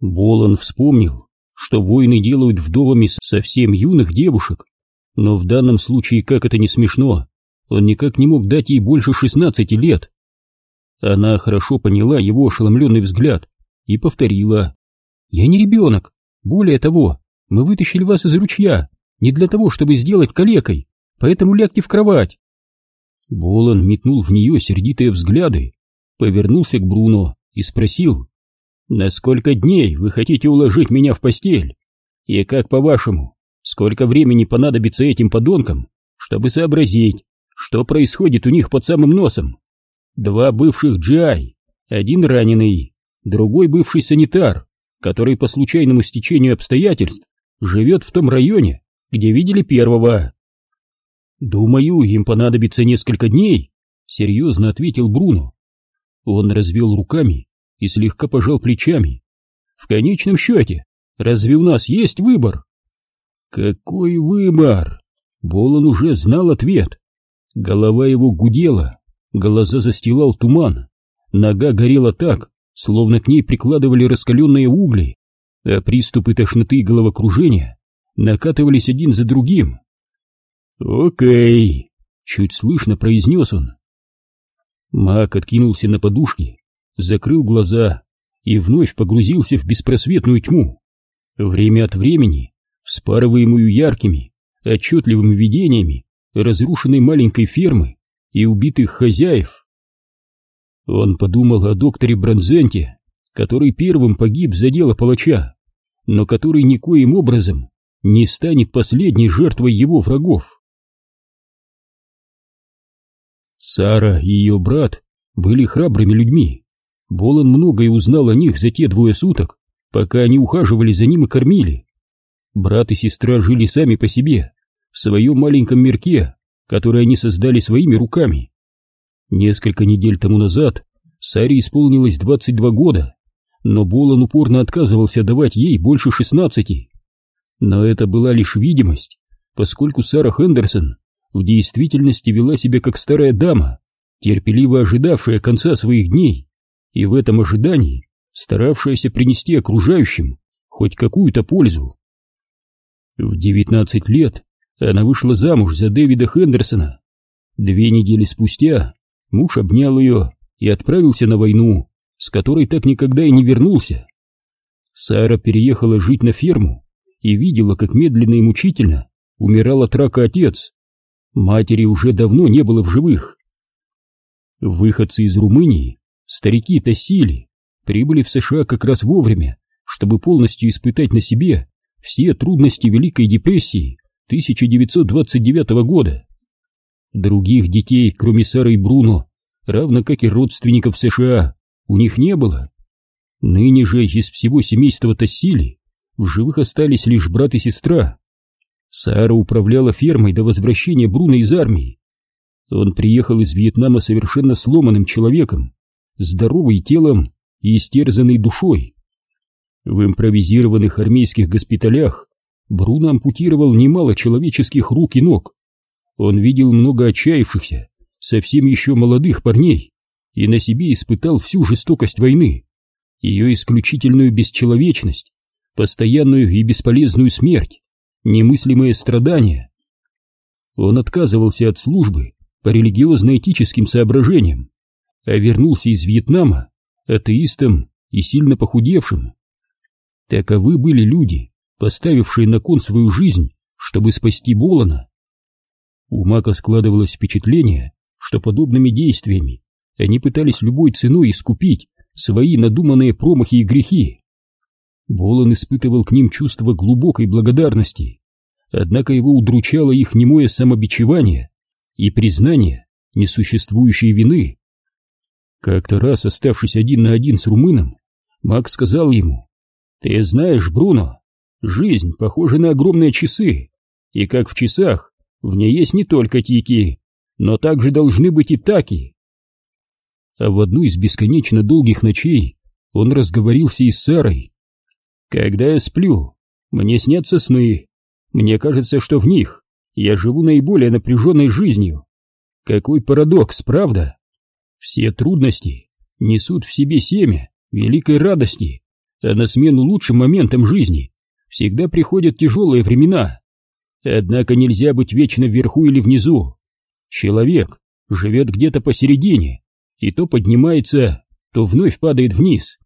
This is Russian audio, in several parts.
Болон вспомнил, что войны делают вдовами совсем юных девушек, но в данном случае, как это не смешно, он никак не мог дать ей больше шестнадцати лет. Она хорошо поняла его ошеломленный взгляд и повторила. «Я не ребенок. Более того, мы вытащили вас из ручья не для того, чтобы сделать калекой, поэтому лягте в кровать». Болон метнул в нее сердитые взгляды, повернулся к Бруно и спросил, «На сколько дней вы хотите уложить меня в постель? И как по-вашему, сколько времени понадобится этим подонкам, чтобы сообразить, что происходит у них под самым носом? Два бывших GI, один раненый, другой бывший санитар, который по случайному стечению обстоятельств живет в том районе, где видели первого. «Думаю, им понадобится несколько дней», — серьезно ответил Бруно. Он развел руками и слегка пожал плечами. «В конечном счете, разве у нас есть выбор?» «Какой выбор?» Болон уже знал ответ. Голова его гудела, глаза застилал туман, нога горела так, словно к ней прикладывали раскаленные угли, а приступы тошноты и головокружения накатывались один за другим. «Окей», — чуть слышно произнес он. Мак откинулся на подушки, закрыл глаза и вновь погрузился в беспросветную тьму, время от времени вспарываемую яркими, отчетливыми видениями разрушенной маленькой фермы и убитых хозяев. Он подумал о докторе Бронзенте, который первым погиб за дело палача, но который никоим образом не станет последней жертвой его врагов. Сара и ее брат были храбрыми людьми. Болон многое узнал о них за те двое суток, пока они ухаживали за ним и кормили. Брат и сестра жили сами по себе, в своем маленьком мирке, который они создали своими руками. Несколько недель тому назад Саре исполнилось 22 года, но Болон упорно отказывался давать ей больше 16. Но это была лишь видимость, поскольку Сара Хендерсон в действительности вела себя как старая дама, терпеливо ожидавшая конца своих дней, и в этом ожидании старавшаяся принести окружающим хоть какую-то пользу. В девятнадцать лет она вышла замуж за Дэвида Хендерсона. Две недели спустя муж обнял ее и отправился на войну, с которой так никогда и не вернулся. Сара переехала жить на ферму и видела, как медленно и мучительно умирал от рака отец. Матери уже давно не было в живых. Выходцы из Румынии, старики Тассили, прибыли в США как раз вовремя, чтобы полностью испытать на себе все трудности Великой депрессии 1929 года. Других детей, кроме Сары и Бруно, равно как и родственников США, у них не было. Ныне же из всего семейства Тассили в живых остались лишь брат и сестра. Сара управляла фермой до возвращения Бруно из армии. Он приехал из Вьетнама совершенно сломанным человеком, здоровый телом и истерзанной душой. В импровизированных армейских госпиталях Бруно ампутировал немало человеческих рук и ног. Он видел много отчаявшихся, совсем еще молодых парней и на себе испытал всю жестокость войны, ее исключительную бесчеловечность, постоянную и бесполезную смерть немыслимые страдания. Он отказывался от службы по религиозно-этическим соображениям, вернулся из Вьетнама атеистом и сильно похудевшим. Таковы были люди, поставившие на кон свою жизнь, чтобы спасти Болона. У Мака складывалось впечатление, что подобными действиями они пытались любой ценой искупить свои надуманные промахи и грехи. Болон испытывал к ним чувство глубокой благодарности, однако его удручало их немое самобичевание и признание несуществующей вины. Как-то раз, оставшись один на один с румыном, Макс сказал ему, «Ты знаешь, Бруно, жизнь похожа на огромные часы, и как в часах, в ней есть не только тики, но также должны быть и таки». А в одну из бесконечно долгих ночей он разговорился и с Сарой, когда я сплю, мне снятся сны. Мне кажется, что в них я живу наиболее напряженной жизнью. Какой парадокс, правда? Все трудности несут в себе семя великой радости, а на смену лучшим моментам жизни всегда приходят тяжелые времена. Однако нельзя быть вечно вверху или внизу. Человек живет где-то посередине, и то поднимается, то вновь падает вниз.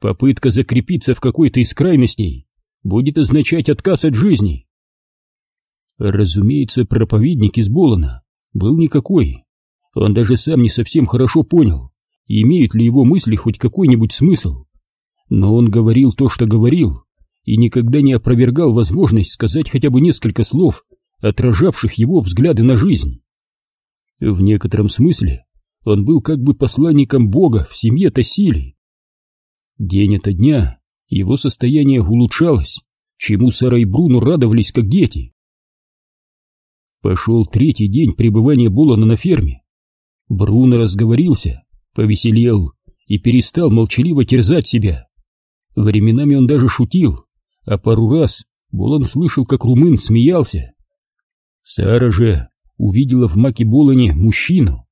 Попытка закрепиться в какой-то из крайностей будет означать отказ от жизни. Разумеется, проповедник из Болона был никакой. Он даже сам не совсем хорошо понял, имеют ли его мысли хоть какой-нибудь смысл. Но он говорил то, что говорил, и никогда не опровергал возможность сказать хотя бы несколько слов, отражавших его взгляды на жизнь. В некотором смысле он был как бы посланником Бога в семье Тассили. День ото дня его состояние улучшалось, чему Сара и Бруно радовались как дети. Пошел третий день пребывания Болана на ферме. Бруно разговорился, повеселел и перестал молчаливо терзать себя. Временами он даже шутил, а пару раз Болан слышал, как румын смеялся. Сара же увидела в Маке Болане мужчину.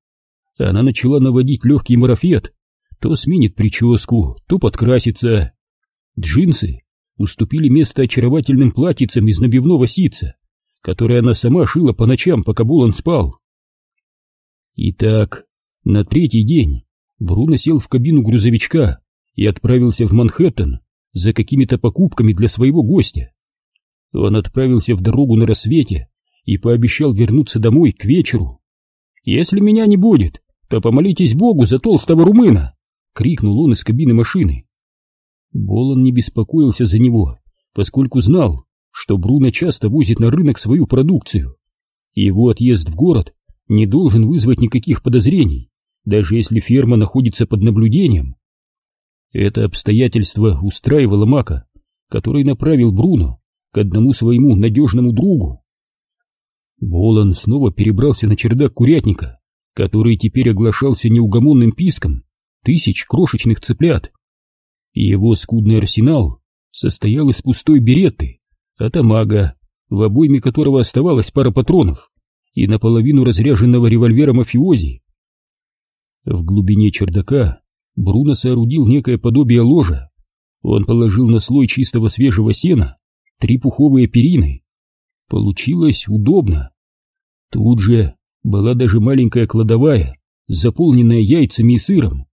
Она начала наводить легкий марафет, то сменит прическу, то подкрасится. Джинсы уступили место очаровательным платьицам из набивного ситца, которое она сама шила по ночам, пока Болан спал. Итак, на третий день Бруно сел в кабину грузовичка и отправился в Манхэттен за какими-то покупками для своего гостя. Он отправился в дорогу на рассвете и пообещал вернуться домой к вечеру. «Если меня не будет, то помолитесь Богу за толстого румына!» — крикнул он из кабины машины. Болон не беспокоился за него, поскольку знал, что Бруно часто возит на рынок свою продукцию. Его отъезд в город не должен вызвать никаких подозрений, даже если ферма находится под наблюдением. Это обстоятельство устраивало Мака, который направил Бруно к одному своему надежному другу. Болон снова перебрался на чердак курятника, который теперь оглашался неугомонным писком тысяч крошечных цыплят. Его скудный арсенал состоял из пустой беретты, атамага, в обойме которого оставалась пара патронов, и наполовину разряженного револьвера мафиози. В глубине чердака Бруно соорудил некое подобие ложа. Он положил на слой чистого свежего сена три пуховые перины. Получилось удобно. Тут же была даже маленькая кладовая, заполненная яйцами и сыром.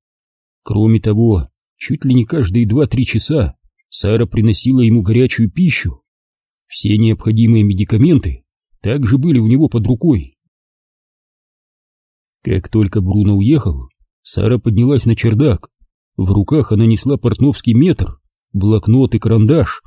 Кроме того, чуть ли не каждые два-три часа Сара приносила ему горячую пищу. Все необходимые медикаменты также были у него под рукой. Как только Бруно уехал, Сара поднялась на чердак. В руках она несла портновский метр, блокнот и карандаш.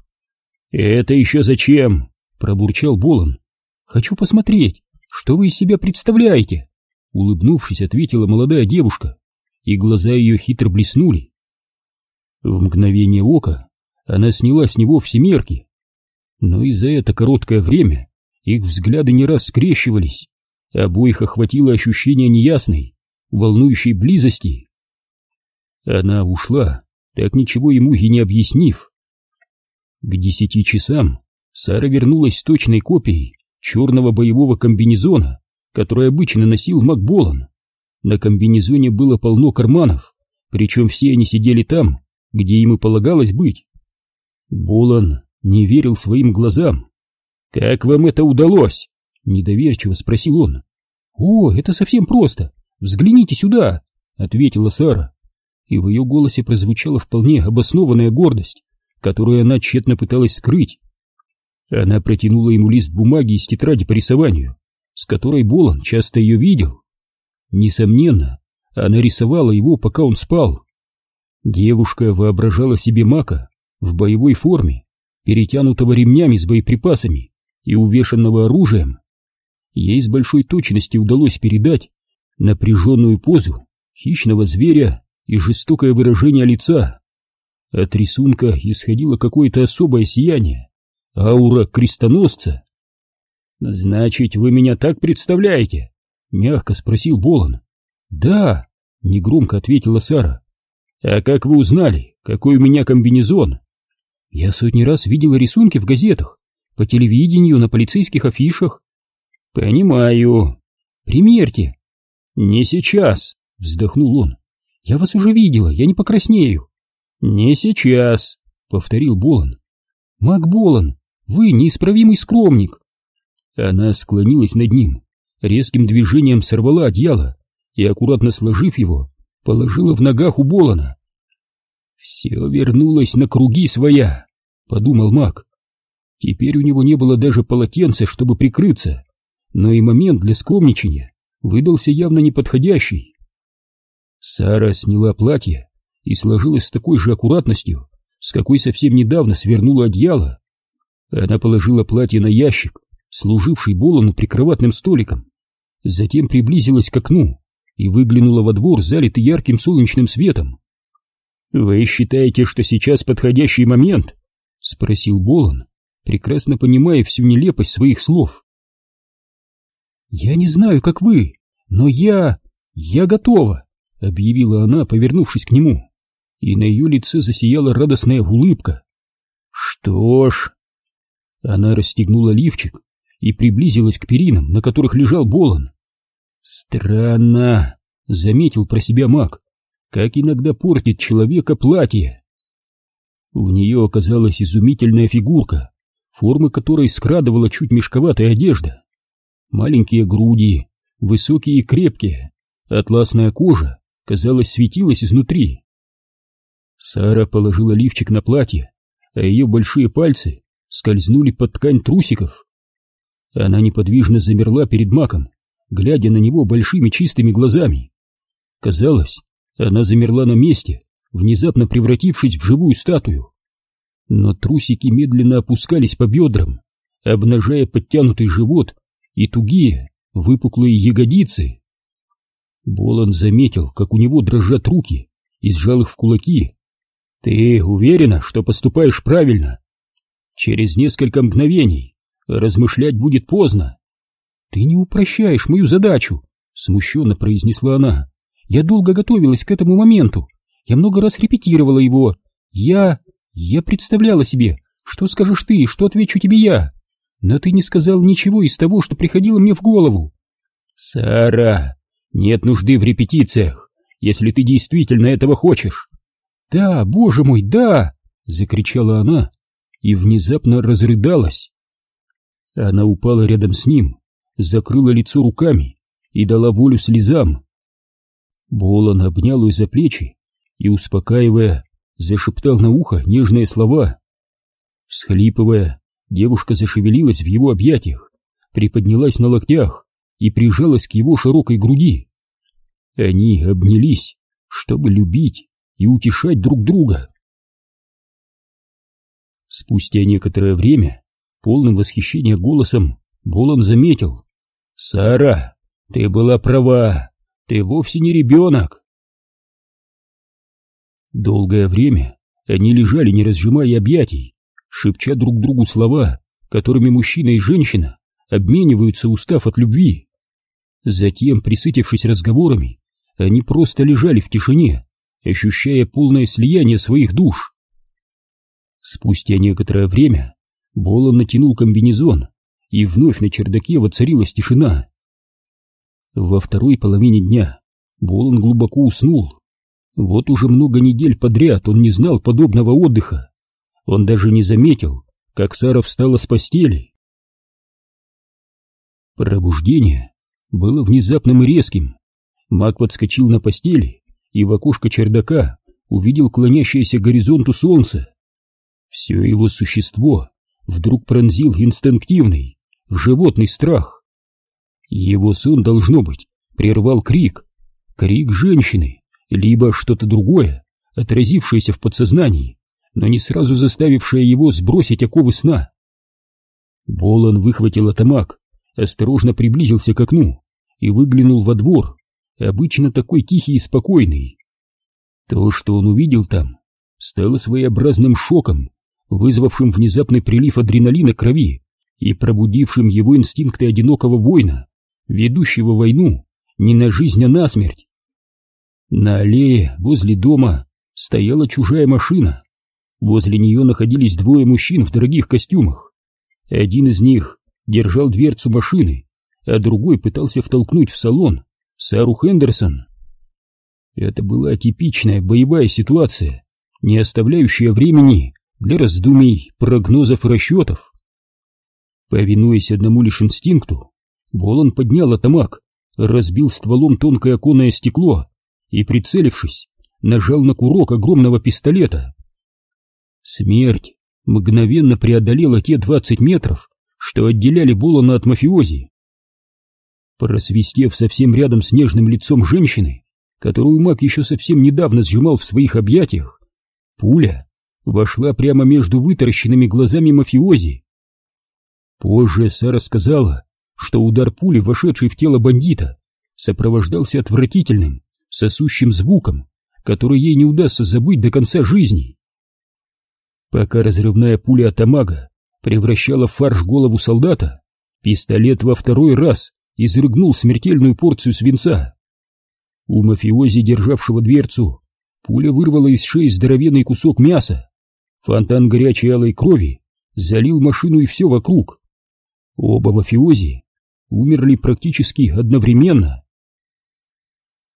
«Это еще зачем?» — пробурчал Болон. «Хочу посмотреть, что вы из себя представляете?» Улыбнувшись, ответила молодая девушка, и глаза ее хитро блеснули. В мгновение ока она сняла с него все мерки, но и за это короткое время их взгляды не раз скрещивались, обоих охватило ощущение неясной, волнующей близости. Она ушла, так ничего ему и не объяснив. К десяти часам Сара вернулась с точной копией черного боевого комбинезона, который обычно носил Макболан. На комбинезоне было полно карманов, причем все они сидели там, где им и полагалось быть. Болан не верил своим глазам. «Как вам это удалось?» — недоверчиво спросил он. «О, это совсем просто. Взгляните сюда!» — ответила Сара. И в ее голосе прозвучала вполне обоснованная гордость, которую она тщетно пыталась скрыть. Она протянула ему лист бумаги из тетради по рисованию, с которой Болон часто ее видел. Несомненно, она рисовала его, пока он спал. Девушка воображала себе мака в боевой форме, перетянутого ремнями с боеприпасами и увешанного оружием. Ей с большой точностью удалось передать напряженную позу хищного зверя и жестокое выражение лица. От рисунка исходило какое-то особое сияние, аура крестоносца. «Значит, вы меня так представляете?» — мягко спросил Болон. «Да», — негромко ответила Сара. «А как вы узнали, какой у меня комбинезон?» «Я сотни раз видела рисунки в газетах, по телевидению, на полицейских афишах». «Понимаю». «Примерьте». «Не сейчас», — вздохнул он. «Я вас уже видела, я не покраснею». «Не сейчас», — повторил Болон. Мак Болон, вы неисправимый скромник. Она склонилась над ним, резким движением сорвала одеяло и, аккуратно сложив его, положила в ногах у Болона. «Все вернулось на круги своя», — подумал маг. Теперь у него не было даже полотенца, чтобы прикрыться, но и момент для скромничания выдался явно неподходящий. Сара сняла платье и сложилась с такой же аккуратностью, с какой совсем недавно свернула одеяло. Она положила платье на ящик, служивший Болону прикроватным столиком, затем приблизилась к окну и выглянула во двор, залитый ярким солнечным светом. «Вы считаете, что сейчас подходящий момент?» — спросил Болон, прекрасно понимая всю нелепость своих слов. «Я не знаю, как вы, но я... я готова!» — объявила она, повернувшись к нему, и на ее лице засияла радостная улыбка. «Что ж...» Она расстегнула лифчик и приблизилась к перинам, на которых лежал Болон. «Странно», — заметил про себя маг, — «как иногда портит человека платье». У нее оказалась изумительная фигурка, формы которой скрадывала чуть мешковатая одежда. Маленькие груди, высокие и крепкие, атласная кожа, казалось, светилась изнутри. Сара положила лифчик на платье, а ее большие пальцы скользнули под ткань трусиков. Она неподвижно замерла перед маком, глядя на него большими чистыми глазами. Казалось, она замерла на месте, внезапно превратившись в живую статую. Но трусики медленно опускались по бедрам, обнажая подтянутый живот и тугие, выпуклые ягодицы. Болон заметил, как у него дрожат руки, и сжал их в кулаки. «Ты уверена, что поступаешь правильно?» «Через несколько мгновений размышлять будет поздно». «Ты не упрощаешь мою задачу», — смущенно произнесла она. «Я долго готовилась к этому моменту. Я много раз репетировала его. Я... я представляла себе, что скажешь ты, что отвечу тебе я. Но ты не сказал ничего из того, что приходило мне в голову». «Сара, нет нужды в репетициях, если ты действительно этого хочешь». «Да, боже мой, да!» — закричала она и внезапно разрыдалась. Она упала рядом с ним, закрыла лицо руками и дала волю слезам. Болон обнял ее за плечи и, успокаивая, зашептал на ухо нежные слова. Всхлипывая, девушка зашевелилась в его объятиях, приподнялась на локтях и прижалась к его широкой груди. Они обнялись, чтобы любить и утешать друг друга. Спустя некоторое время, полным восхищения голосом, Болон заметил, «Сара, ты была права, ты вовсе не ребенок!» Долгое время они лежали, не разжимая объятий, шепча друг другу слова, которыми мужчина и женщина обмениваются, устав от любви. Затем, присытившись разговорами, они просто лежали в тишине, ощущая полное слияние своих душ. Спустя некоторое время Болон натянул комбинезон и вновь на чердаке воцарилась тишина. Во второй половине дня Болон глубоко уснул. Вот уже много недель подряд он не знал подобного отдыха. Он даже не заметил, как Сара встала с постели. Пробуждение было внезапным и резким. Мак подскочил на постели и в окошко чердака увидел клонящееся к горизонту солнце. Все его существо вдруг пронзил инстинктивный, животный страх. Его сон, должно быть, прервал крик, крик женщины, либо что-то другое, отразившееся в подсознании, но не сразу заставившее его сбросить оковы сна. Болон выхватил атамак, осторожно приблизился к окну и выглянул во двор, обычно такой тихий и спокойный. То, что он увидел там, стало своеобразным шоком, вызвавшим внезапный прилив адреналина крови и пробудившим его инстинкты одинокого воина, ведущего войну не на жизнь, а на смерть. На аллее возле дома стояла чужая машина. Возле нее находились двое мужчин в дорогих костюмах. Один из них держал дверцу машины, а другой пытался втолкнуть в салон Сару Хендерсон. Это была типичная боевая ситуация, не оставляющая времени для раздумий, прогнозов и расчетов. Повинуясь одному лишь инстинкту, Болон поднял атамак, разбил стволом тонкое оконное стекло и, прицелившись, нажал на курок огромного пистолета. Смерть мгновенно преодолела те двадцать метров, что отделяли Болона от мафиози. Просвистев совсем рядом с нежным лицом женщины, которую маг еще совсем недавно сжимал в своих объятиях, пуля вошла прямо между вытаращенными глазами мафиози. Позже Сара сказала, что удар пули, вошедшей в тело бандита, сопровождался отвратительным, сосущим звуком, который ей не удастся забыть до конца жизни. Пока разрывная пуля Атамага превращала в фарш голову солдата, пистолет во второй раз изрыгнул смертельную порцию свинца. У мафиози, державшего дверцу, пуля вырвала из шеи здоровенный кусок мяса. Фонтан горячей алой крови залил машину и все вокруг. Оба мафиози умерли практически одновременно.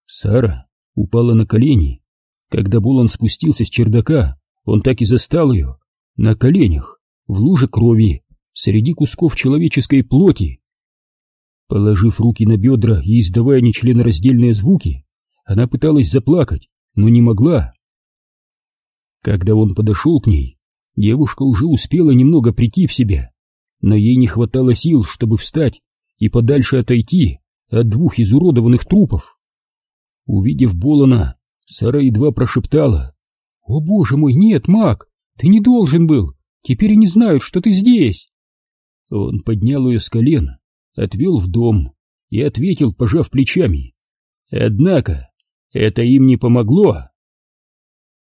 Сара упала на колени. Когда Булан спустился с чердака, он так и застал ее на коленях, в луже крови, среди кусков человеческой плоти. Положив руки на бедра и издавая нечленораздельные звуки, она пыталась заплакать, но не могла. Когда он подошел к ней, девушка уже успела немного прийти в себя, но ей не хватало сил, чтобы встать и подальше отойти от двух изуродованных трупов. Увидев Болона, Сара едва прошептала «О боже мой, нет, маг, ты не должен был, теперь они знают, что ты здесь!» Он поднял ее с колен, отвел в дом и ответил, пожав плечами. «Однако, это им не помогло!»